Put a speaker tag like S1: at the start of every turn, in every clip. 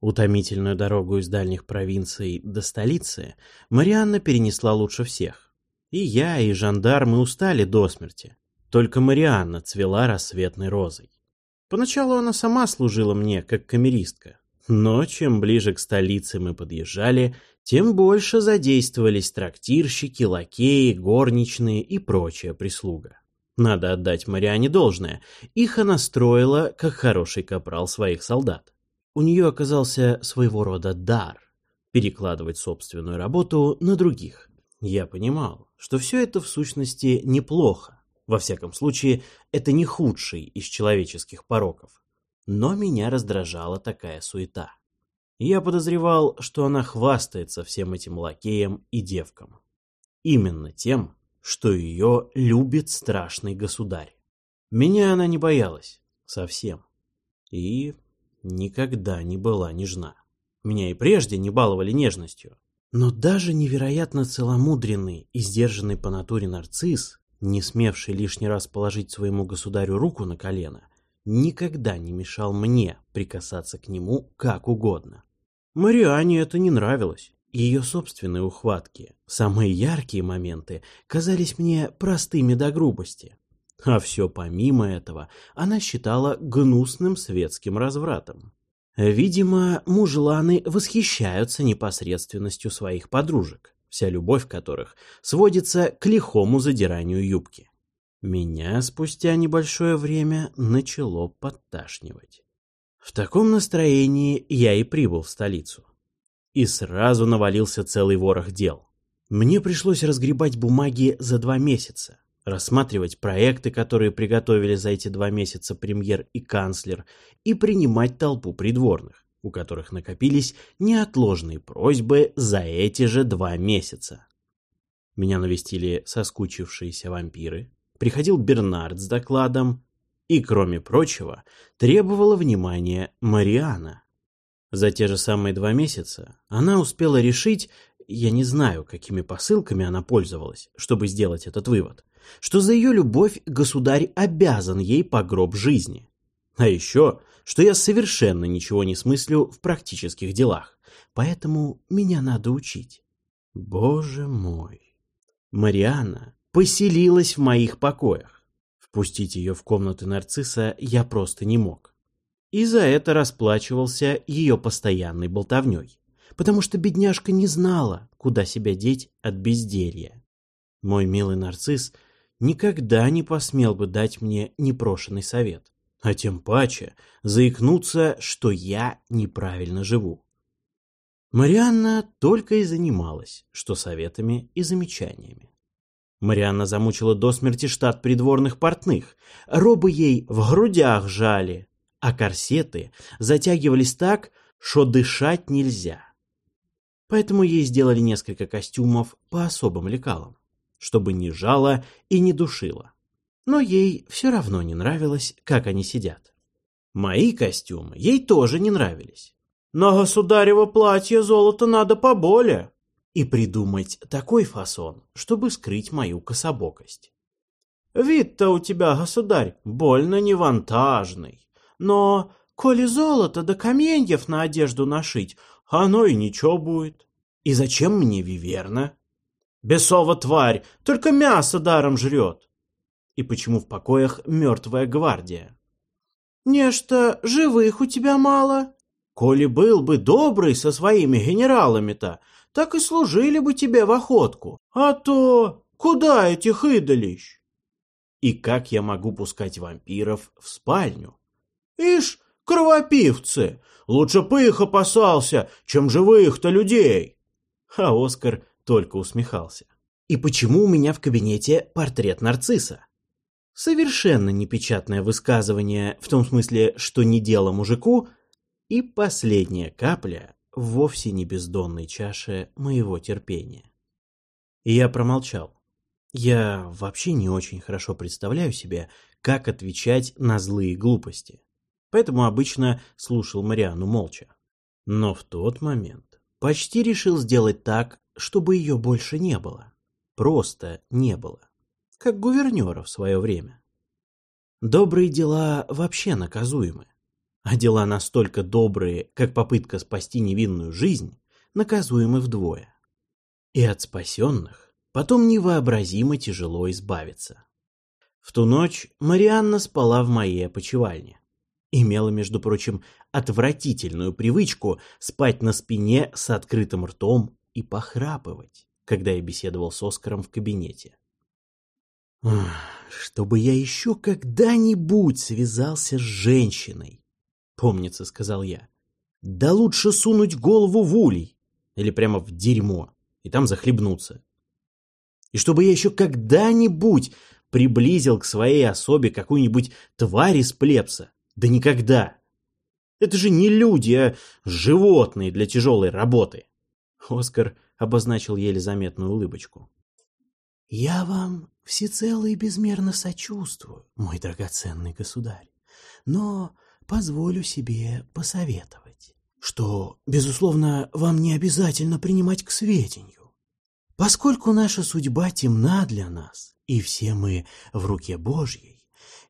S1: Утомительную дорогу из дальних провинций до столицы Марианна перенесла лучше всех. И я, и жандармы устали до смерти. Только Марианна цвела рассветной розой. Поначалу она сама служила мне, как камеристка. Но чем ближе к столице мы подъезжали, тем больше задействовались трактирщики, лакеи, горничные и прочая прислуга. Надо отдать Мариане должное, их она строила, как хороший капрал своих солдат. У нее оказался своего рода дар – перекладывать собственную работу на других. Я понимал, что все это в сущности неплохо. Во всяком случае, это не худший из человеческих пороков. Но меня раздражала такая суета. Я подозревал, что она хвастается всем этим лакеям и девкам. Именно тем, что ее любит страшный государь. Меня она не боялась. Совсем. И никогда не была нежна. Меня и прежде не баловали нежностью. Но даже невероятно целомудренный и сдержанный по натуре нарцисс, не смевший лишний раз положить своему государю руку на колено, никогда не мешал мне прикасаться к нему как угодно. Мариане это не нравилось. Ее собственные ухватки, самые яркие моменты, казались мне простыми до грубости. А все помимо этого она считала гнусным светским развратом. Видимо, мужланы восхищаются непосредственностью своих подружек, вся любовь которых сводится к лихому задиранию юбки. Меня спустя небольшое время начало подташнивать. В таком настроении я и прибыл в столицу. И сразу навалился целый ворох дел. Мне пришлось разгребать бумаги за два месяца, рассматривать проекты, которые приготовили за эти два месяца премьер и канцлер, и принимать толпу придворных, у которых накопились неотложные просьбы за эти же два месяца. Меня навестили соскучившиеся вампиры, приходил Бернард с докладом, и, кроме прочего, требовала внимания Мариана. За те же самые два месяца она успела решить, я не знаю, какими посылками она пользовалась, чтобы сделать этот вывод, что за ее любовь государь обязан ей по гроб жизни. А еще, что я совершенно ничего не смыслю в практических делах, поэтому меня надо учить. Боже мой! Мариана поселилась в моих покоях. Впустить ее в комнаты нарцисса я просто не мог и за это расплачивался ее постоянной болтовней, потому что бедняжка не знала, куда себя деть от безделья. Мой милый нарцисс никогда не посмел бы дать мне непрошенный совет, а тем паче заикнуться, что я неправильно живу. Марианна только и занималась, что советами и замечаниями. Марианна замучила до смерти штат придворных портных. Робы ей в грудях жали, а корсеты затягивались так, что дышать нельзя. Поэтому ей сделали несколько костюмов по особым лекалам, чтобы не жало и не душило. Но ей все равно не нравилось, как они сидят. Мои костюмы ей тоже не нравились. На государево платье золото надо поболее. И придумать такой фасон, чтобы скрыть мою кособокость. Вид-то у тебя, государь, больно невантажный. Но, коли золото да каменьев на одежду нашить, оно и ничего будет. И зачем мне виверна? Бесова тварь, только мясо даром жрет. И почему в покоях мертвая гвардия? Нечто живых у тебя мало. Коли был бы добрый со своими генералами-то, так и служили бы тебе в охотку. А то куда этих идолищ? И как я могу пускать вампиров в спальню? Ишь, кровопивцы! Лучше бы их опасался, чем живых-то людей!» А Оскар только усмехался. «И почему у меня в кабинете портрет нарцисса?» Совершенно непечатное высказывание, в том смысле, что не дело мужику, и последняя капля вовсе не бездонной чаше моего терпения. И я промолчал. Я вообще не очень хорошо представляю себе, как отвечать на злые глупости поэтому обычно слушал Мариану молча. Но в тот момент почти решил сделать так, чтобы ее больше не было. Просто не было. Как гувернера в свое время. Добрые дела вообще наказуемы. а дела настолько добрые, как попытка спасти невинную жизнь, наказуемы вдвое. И от спасенных потом невообразимо тяжело избавиться. В ту ночь Марианна спала в моей опочивальне. Имела, между прочим, отвратительную привычку спать на спине с открытым ртом и похрапывать, когда я беседовал с Оскаром в кабинете. «Чтобы я еще когда-нибудь связался с женщиной!» — помнится, сказал я. «Да лучше сунуть голову в улей или прямо в дерьмо и там захлебнуться. И чтобы я еще когда-нибудь приблизил к своей особе какую-нибудь тварь из плебса. Да никогда. Это же не люди, а животные для тяжелой работы. Оскар обозначил еле заметную улыбочку. «Я вам всецело и безмерно сочувствую, мой драгоценный государь, но позволю себе посоветовать, что, безусловно, вам не обязательно принимать к сведению. Поскольку наша судьба темна для нас, и все мы в руке Божьей,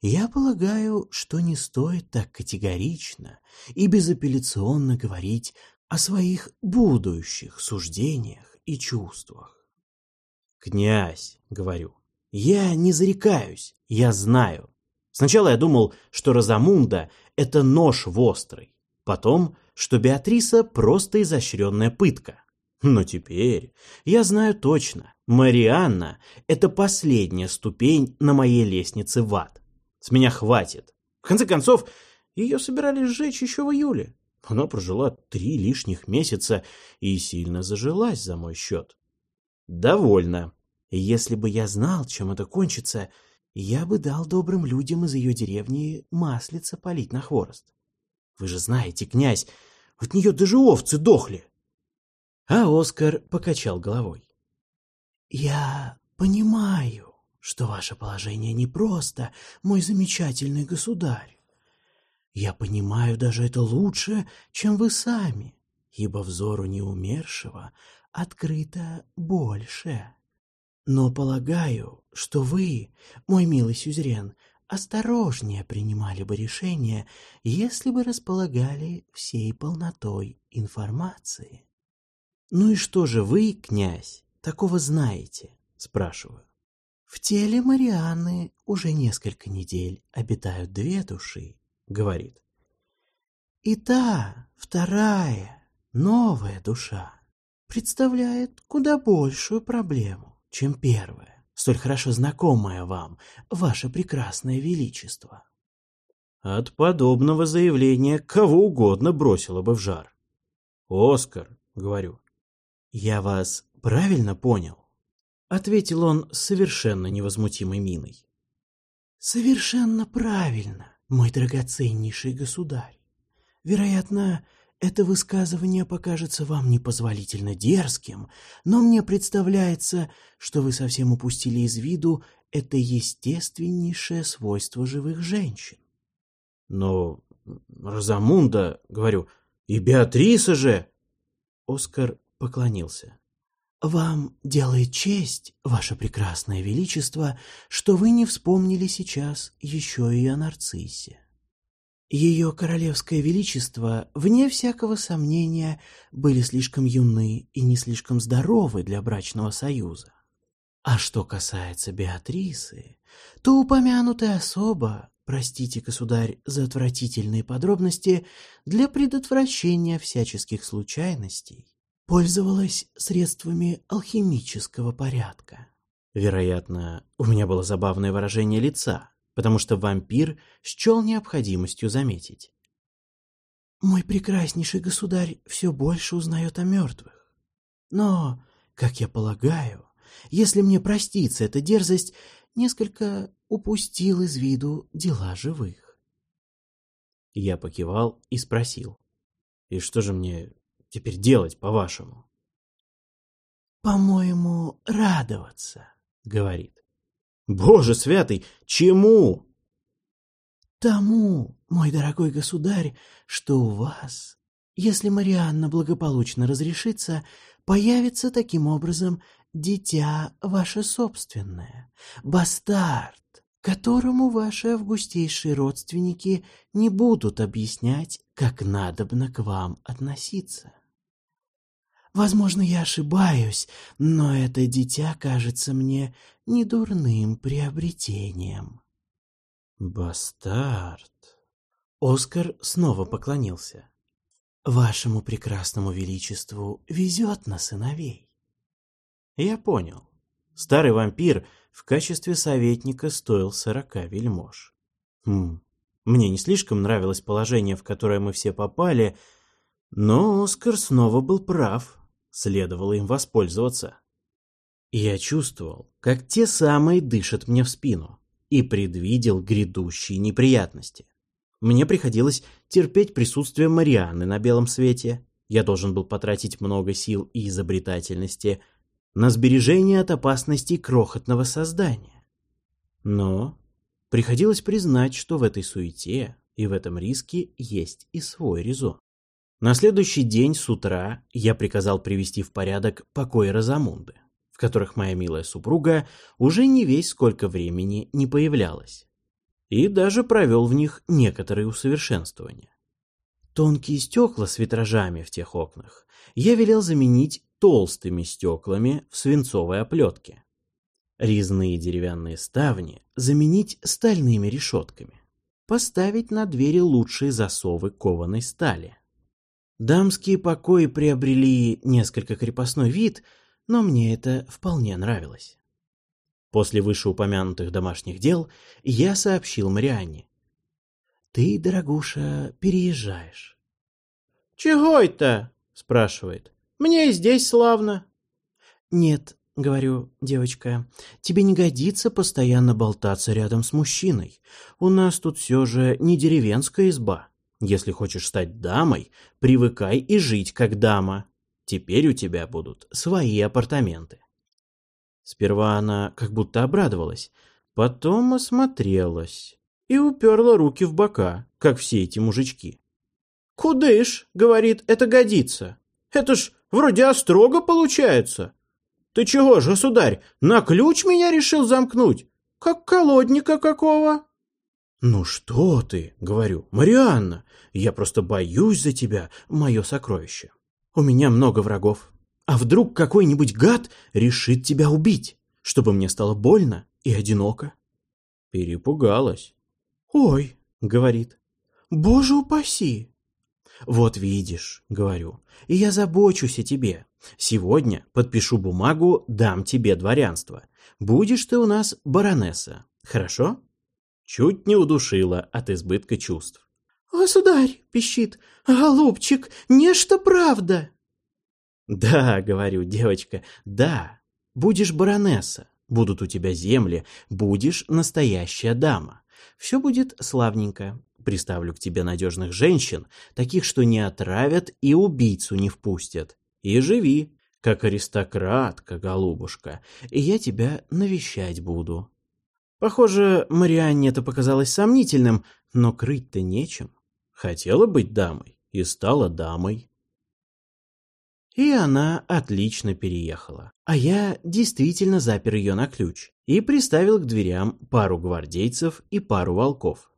S1: я полагаю, что не стоит так категорично и безапелляционно говорить о своих будущих суждениях и чувствах. «Князь», — говорю, — «я не зарекаюсь, я знаю. Сначала я думал, что Розамунда — это нож в острый, потом, что Беатриса — просто изощренная пытка. Но теперь я знаю точно, Марианна — это последняя ступень на моей лестнице в ад. С меня хватит. В конце концов, ее собирались сжечь еще в июле. Она прожила три лишних месяца и сильно зажилась за мой счет. Довольно. Если бы я знал, чем это кончится, я бы дал добрым людям из ее деревни маслица полить на хворост. Вы же знаете, князь, от нее даже овцы дохли. А Оскар покачал головой. «Я понимаю, что ваше положение непросто, мой замечательный государь. Я понимаю даже это лучше, чем вы сами, ибо взору неумершего открыто больше. Но полагаю, что вы, мой милый сюзерен, осторожнее принимали бы решение, если бы располагали всей полнотой информации. «Ну и что же вы, князь, такого знаете?» — спрашиваю. «В теле Марианны уже несколько недель обитают две души», — говорит. «И та, вторая, новая душа представляет куда большую проблему, чем первая, столь хорошо знакомая вам, ваше прекрасное величество». От подобного заявления кого угодно бросило бы в жар. «Оскар», — говорю, «Я вас правильно понял?» — ответил он совершенно невозмутимой миной. «Совершенно правильно, мой драгоценнейший государь. Вероятно, это высказывание покажется вам непозволительно дерзким, но мне представляется, что вы совсем упустили из виду это естественнейшее свойство живых женщин. Но Розамунда, говорю, и Беатриса же... Оскар поклонился. «Вам делает честь, ваше прекрасное величество, что вы не вспомнили сейчас еще и о нарциссе. Ее королевское величество, вне всякого сомнения, были слишком юны и не слишком здоровы для брачного союза. А что касается Беатрисы, то упомянутая особа, простите, государь, за отвратительные подробности, для предотвращения всяческих случайностей, пользовалась средствами алхимического порядка. Вероятно, у меня было забавное выражение лица, потому что вампир счел необходимостью заметить. Мой прекраснейший государь все больше узнает о мертвых. Но, как я полагаю, если мне простится эта дерзость, несколько упустил из виду дела живых. Я покивал и спросил. И что же мне теперь делать, по-вашему? По-моему, радоваться, говорит. Боже святый, чему? Тому, мой дорогой государь, что у вас, если Марианна благополучно разрешится, появится таким образом дитя ваше собственное, бастард, которому ваши августейшие родственники не будут объяснять, как надобно к вам относиться. Возможно, я ошибаюсь, но это дитя кажется мне недурным приобретением. Бастард. Оскар снова поклонился. Вашему прекрасному величеству везет на сыновей. Я понял. Старый вампир в качестве советника стоил сорока вельмож. Хм, мне не слишком нравилось положение, в которое мы все попали, но Оскар снова был прав, следовало им воспользоваться. Я чувствовал, как те самые дышат мне в спину, и предвидел грядущие неприятности. Мне приходилось терпеть присутствие Марианны на белом свете. Я должен был потратить много сил и изобретательности на сбережение от опасностей крохотного создания. Но приходилось признать, что в этой суете и в этом риске есть и свой резон. На следующий день с утра я приказал привести в порядок покои Розамунды, в которых моя милая супруга уже не весь сколько времени не появлялась и даже провел в них некоторые усовершенствования. Тонкие стекла с витражами в тех окнах я велел заменить толстыми стеклами в свинцовой оплетке. Резные деревянные ставни заменить стальными решетками. Поставить на двери лучшие засовы кованой стали. Дамские покои приобрели несколько крепостной вид, но мне это вполне нравилось. После вышеупомянутых домашних дел я сообщил Марианне. «Ты, дорогуша, переезжаешь». «Чего это?» — спрашивает. «Мне и здесь славно». «Нет», — говорю, девочка, — «тебе не годится постоянно болтаться рядом с мужчиной. У нас тут все же не деревенская изба. Если хочешь стать дамой, привыкай и жить как дама. Теперь у тебя будут свои апартаменты». Сперва она как будто обрадовалась, потом осмотрелась и уперла руки в бока, как все эти мужички. «Кудыш?» — говорит, — «это годится. Это ж вроде острого получается. Ты чего ж, государь, на ключ меня решил замкнуть? Как колодника какого?» «Ну что ты?» — говорю. «Марианна, я просто боюсь за тебя, мое сокровище. У меня много врагов. А вдруг какой-нибудь гад решит тебя убить, чтобы мне стало больно и одиноко? Перепугалась. «Ой», — говорит, — «боже упаси». «Вот видишь», — говорю, — «и я забочусь о тебе. Сегодня подпишу бумагу, дам тебе дворянство. Будешь ты у нас баронесса, хорошо?» Чуть не удушила от избытка чувств. «Государь!» — пищит. «Голубчик, нечто правда!» «Да, — говорю, девочка, — да, будешь баронесса, будут у тебя земли, будешь настоящая дама. Все будет славненько. Приставлю к тебе надежных женщин, таких, что не отравят и убийцу не впустят. И живи, как аристократка, голубушка, и я тебя навещать буду». Похоже, Марианне это показалось сомнительным, но крыть-то нечем. Хотела быть дамой и стала дамой. И она отлично переехала. А я действительно запер ее на ключ и приставил к дверям пару гвардейцев и пару волков.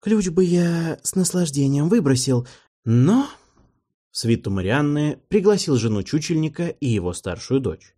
S1: Ключ бы я с наслаждением выбросил, но... Свиту Марианны пригласил жену чучельника и его старшую дочь.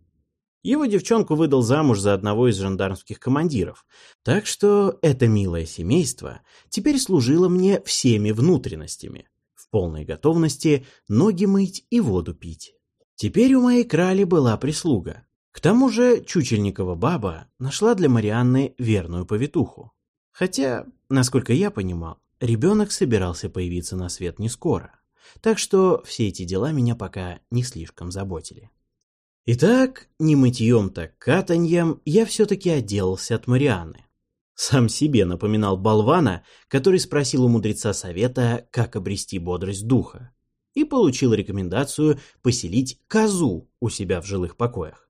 S1: Его девчонку выдал замуж за одного из жандармских командиров, так что это милое семейство теперь служило мне всеми внутренностями, полной готовности ноги мыть и воду пить. Теперь у моей крали была прислуга. К тому же Чучельникова баба нашла для Марианны верную повитуху. Хотя, насколько я понимал, ребенок собирался появиться на свет не скоро. Так что все эти дела меня пока не слишком заботили. Итак, не мытьем так катаньем я все-таки отделался от Марианны. Сам себе напоминал болвана, который спросил у мудреца совета, как обрести бодрость духа, и получил рекомендацию поселить козу у себя в жилых покоях.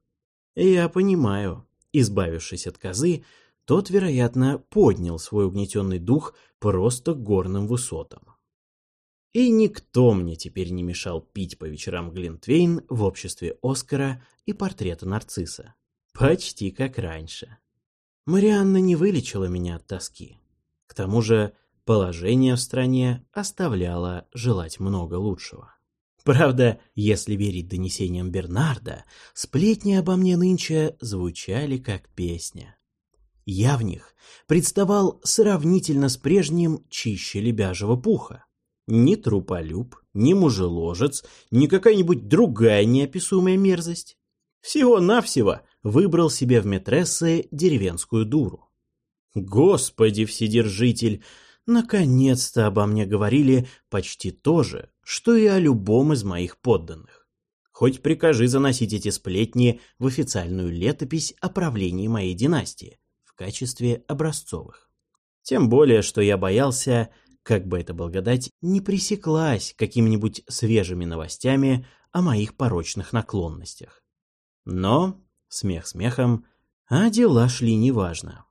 S1: Я понимаю, избавившись от козы, тот, вероятно, поднял свой угнетенный дух просто к горным высотам. И никто мне теперь не мешал пить по вечерам Глинтвейн в обществе Оскара и портрета нарцисса. Почти как раньше. Марианна не вылечила меня от тоски. К тому же положение в стране оставляло желать много лучшего. Правда, если верить донесениям Бернарда, сплетни обо мне нынче звучали как песня. Я в них представал сравнительно с прежним чище лебяжьего пуха. Ни труполюб, ни мужеложец, ни какая-нибудь другая неописуемая мерзость. Всего-навсего выбрал себе в метрессы деревенскую дуру. Господи Вседержитель, наконец-то обо мне говорили почти то же, что и о любом из моих подданных. Хоть прикажи заносить эти сплетни в официальную летопись о правлении моей династии в качестве образцовых. Тем более, что я боялся, как бы эта благодать не пресеклась какими-нибудь свежими новостями о моих порочных наклонностях. Но, смех смехом, а дела шли неважно.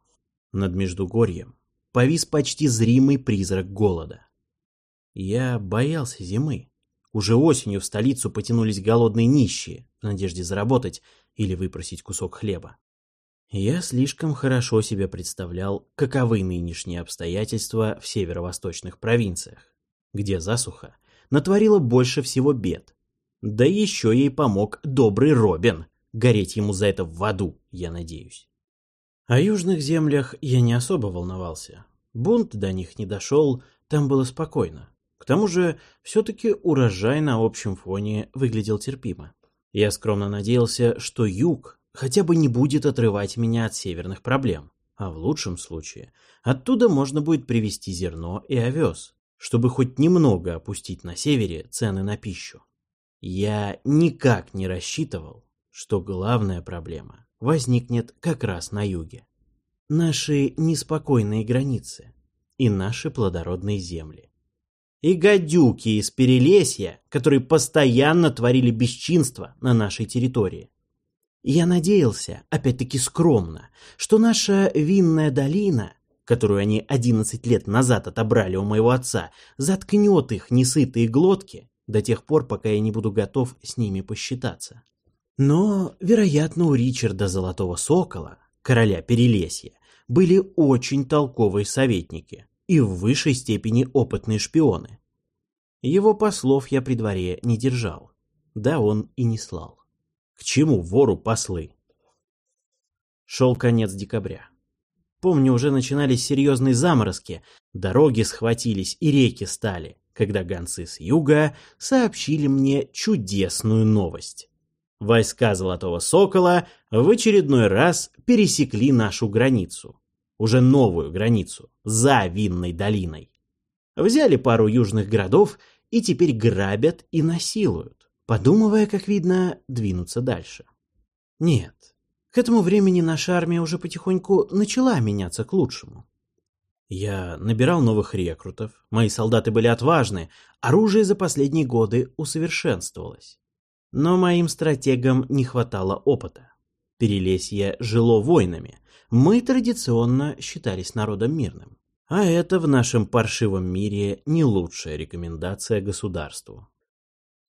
S1: Над Междугорьем повис почти зримый призрак голода. Я боялся зимы. Уже осенью в столицу потянулись голодные нищие в надежде заработать или выпросить кусок хлеба. Я слишком хорошо себе представлял, каковы нынешние обстоятельства в северо-восточных провинциях, где засуха натворила больше всего бед. Да еще ей помог добрый Робин, гореть ему за это в аду, я надеюсь. О южных землях я не особо волновался. Бунт до них не дошел, там было спокойно. К тому же, все-таки урожай на общем фоне выглядел терпимо. Я скромно надеялся, что юг хотя бы не будет отрывать меня от северных проблем, а в лучшем случае оттуда можно будет привезти зерно и овес, чтобы хоть немного опустить на севере цены на пищу. Я никак не рассчитывал, что главная проблема возникнет как раз на юге. Наши неспокойные границы и наши плодородные земли. И гадюки из Перелесья, которые постоянно творили бесчинство на нашей территории. Я надеялся, опять-таки скромно, что наша винная долина, которую они 11 лет назад отобрали у моего отца, заткнет их несытые глотки до тех пор, пока я не буду готов с ними посчитаться. Но, вероятно, у Ричарда Золотого Сокола, короля Перелесья, были очень толковые советники и в высшей степени опытные шпионы. Его послов я при дворе не держал, да он и не слал. К чему вору послы? Шел конец декабря. Помню, уже начинались серьезные заморозки, дороги схватились и реки стали, когда гонцы с юга сообщили мне чудесную новость. Войска Золотого Сокола в очередной раз пересекли нашу границу. Уже новую границу, за Винной долиной. Взяли пару южных городов и теперь грабят и насилуют, подумывая, как видно, двинуться дальше. Нет, к этому времени наша армия уже потихоньку начала меняться к лучшему. Я набирал новых рекрутов, мои солдаты были отважны, оружие за последние годы усовершенствовалось. Но моим стратегам не хватало опыта. Перелесье жило войнами. Мы традиционно считались народом мирным. А это в нашем паршивом мире не лучшая рекомендация государству.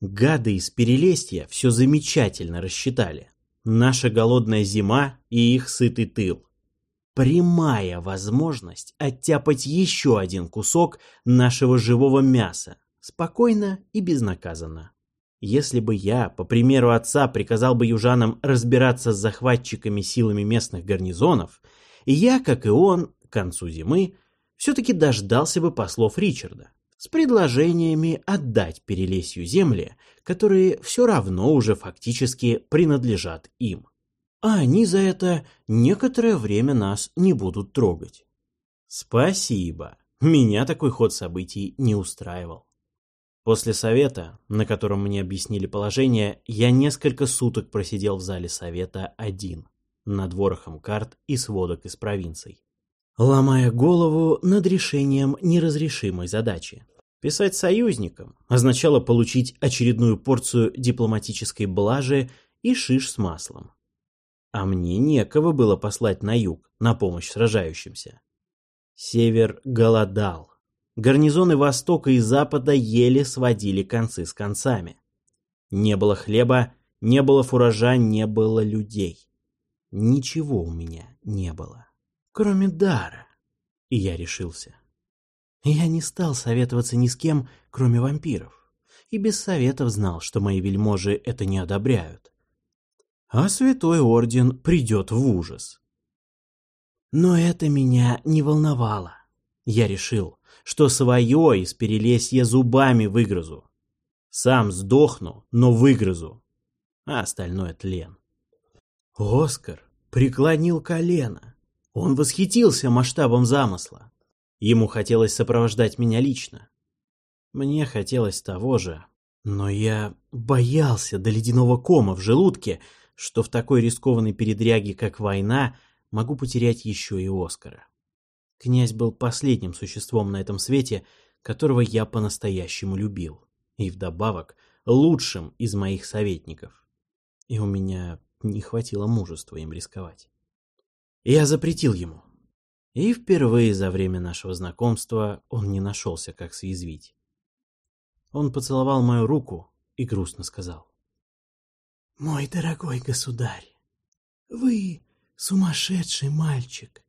S1: Гады из Перелесья все замечательно рассчитали. Наша голодная зима и их сытый тыл. Прямая возможность оттяпать еще один кусок нашего живого мяса, спокойно и безнаказанно. Если бы я, по примеру отца, приказал бы южанам разбираться с захватчиками силами местных гарнизонов, я, как и он, к концу зимы, все-таки дождался бы послов Ричарда с предложениями отдать Перелесью земли, которые все равно уже фактически принадлежат им. А они за это некоторое время нас не будут трогать. Спасибо. Меня такой ход событий не устраивал. После совета, на котором мне объяснили положение, я несколько суток просидел в зале совета один, над ворохом карт и сводок из провинций, ломая голову над решением неразрешимой задачи. Писать союзникам означало получить очередную порцию дипломатической блажи и шиш с маслом. А мне некого было послать на юг на помощь сражающимся. Север голодал гарнизоны Востока и Запада еле сводили концы с концами. Не было хлеба, не было фуража, не было людей. Ничего у меня не было. Кроме дара. И я решился. Я не стал советоваться ни с кем, кроме вампиров, и без советов знал, что мои вельможи это не одобряют. А Святой Орден придет в ужас. Но это меня не волновало. Я решил, что свое из перелесья зубами выгрызу. Сам сдохну, но выгрызу. А остальное тлен. Оскар преклонил колено. Он восхитился масштабом замысла. Ему хотелось сопровождать меня лично. Мне хотелось того же, но я боялся до ледяного кома в желудке, что в такой рискованной передряге, как война, могу потерять еще и Оскара. Князь был последним существом на этом свете, которого я по-настоящему любил, и вдобавок лучшим из моих советников. И у меня не хватило мужества им рисковать. Я запретил ему. И впервые за время нашего знакомства он не нашелся, как съязвить. Он поцеловал мою руку и грустно сказал. «Мой дорогой государь, вы сумасшедший мальчик.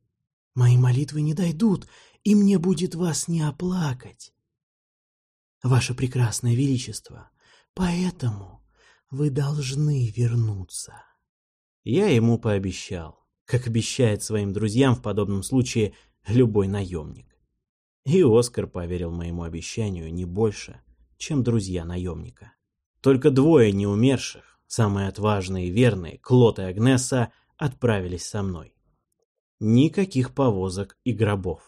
S1: Мои молитвы не дойдут, и мне будет вас не оплакать. Ваше прекрасное величество, поэтому вы должны вернуться. Я ему пообещал, как обещает своим друзьям в подобном случае любой наемник. И Оскар поверил моему обещанию не больше, чем друзья наемника. Только двое неумерших, самые отважные и верные, Клод и Агнеса, отправились со мной. Никаких повозок и гробов.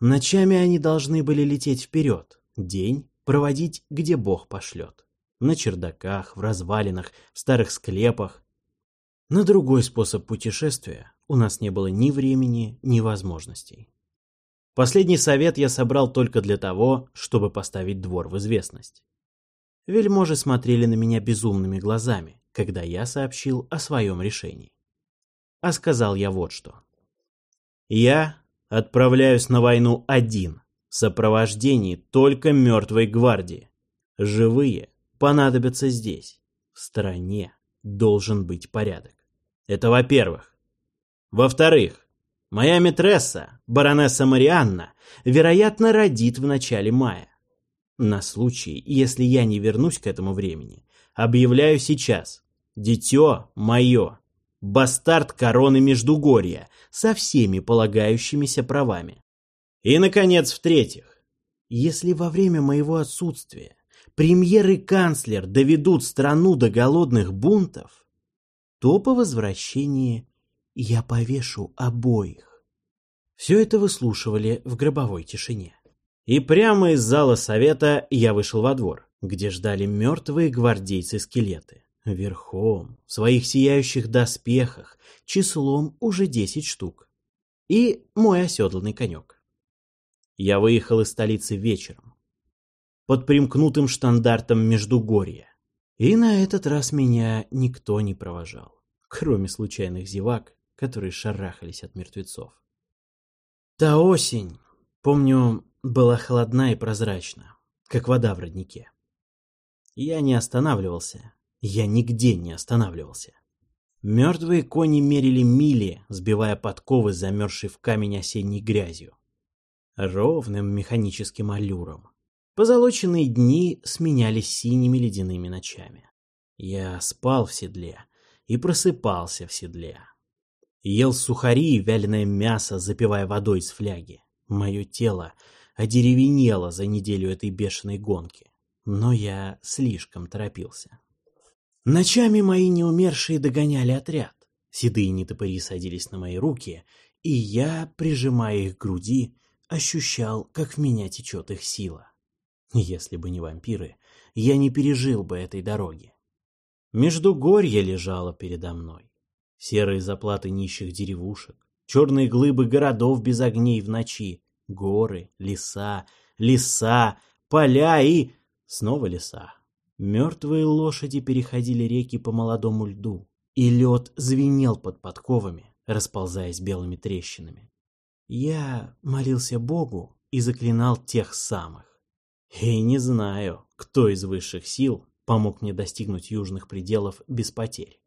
S1: Ночами они должны были лететь вперед, день проводить, где Бог пошлет. На чердаках, в развалинах, в старых склепах. На другой способ путешествия у нас не было ни времени, ни возможностей. Последний совет я собрал только для того, чтобы поставить двор в известность. Вельможи смотрели на меня безумными глазами, когда я сообщил о своем решении. А сказал я вот что. Я отправляюсь на войну один, в сопровождении только мертвой гвардии. Живые понадобятся здесь. В стране должен быть порядок. Это во-первых. Во-вторых, моя митресса, баронесса Марианна, вероятно, родит в начале мая. На случай, если я не вернусь к этому времени, объявляю сейчас. Дитё мое, бастард короны Междугорья со всеми полагающимися правами. И, наконец, в-третьих, если во время моего отсутствия премьер и канцлер доведут страну до голодных бунтов, то по возвращении я повешу обоих. Все это выслушивали в гробовой тишине. И прямо из зала совета я вышел во двор, где ждали мертвые гвардейцы-скелеты верхом, в своих сияющих доспехах, числом уже десять штук. И мой оседланный конек. Я выехал из столицы вечером, под примкнутым штандартом Междугорья. И на этот раз меня никто не провожал, кроме случайных зевак, которые шарахались от мертвецов. Та осень, помню, была холодна и прозрачна, как вода в роднике. Я не останавливался, я нигде не останавливался. Мертвые кони мерили мили, сбивая подковы, замерзшей в камень осенней грязью. Ровным механическим аллюром. Позолоченные дни сменялись синими ледяными ночами. Я спал в седле и просыпался в седле. Ел сухари и вяленое мясо, запивая водой из фляги. Мое тело одеревенело за неделю этой бешеной гонки, но я слишком торопился. Ночами мои неумершие догоняли отряд. Седые нетопыри садились на мои руки, и я, прижимая их к груди, ощущал, как в меня течет их сила. Если бы не вампиры, я не пережил бы этой дороги. Междугорье лежало передо мной. Серые заплаты нищих деревушек, черные глыбы городов без огней в ночи, горы, леса, леса, поля и... снова леса. Мертвые лошади переходили реки по молодому льду, и лед звенел под подковами, расползаясь белыми трещинами. Я молился Богу и заклинал тех самых. И не знаю, кто из высших сил помог мне достигнуть южных пределов без потерь.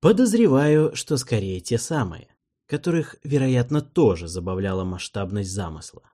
S1: Подозреваю, что скорее те самые, которых, вероятно, тоже забавляла масштабность замысла.